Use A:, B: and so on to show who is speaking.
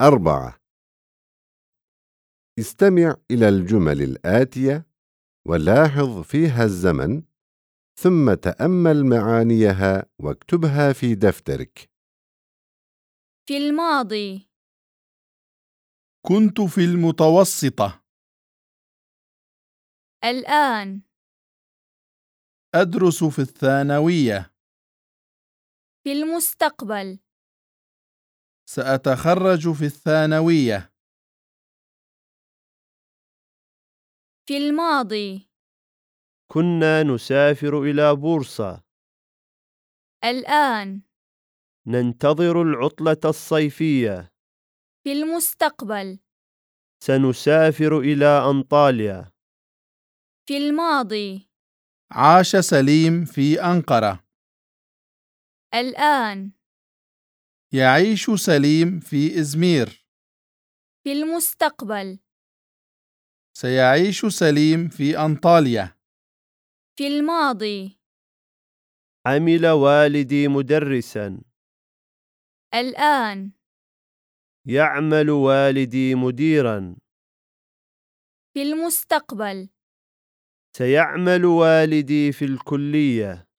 A: أربعة. استمع إلى الجمل الآتية ولاحظ فيها الزمن ثم تأمل معانيها واكتبها في دفترك.
B: في الماضي.
C: كنت في المتوسطة.
B: الآن.
C: أدرس في الثانوية.
B: في المستقبل.
C: سأتخرج في الثانوية.
B: في الماضي.
D: كنا نسافر إلى بورصة.
B: الآن.
D: ننتظر العطلة الصيفية.
B: في المستقبل.
D: سنسافر إلى أنطاليا.
B: في الماضي.
C: عاش سليم في أنقرة.
B: الآن.
C: يعيش سليم في إزمير.
B: في المستقبل.
C: سيعيش سليم في أنطاليا.
B: في الماضي.
D: عمل والدي مدرسا.
B: الآن.
D: يعمل والدي مديرا.
B: في المستقبل.
D: سيعمل والدي في الكلية.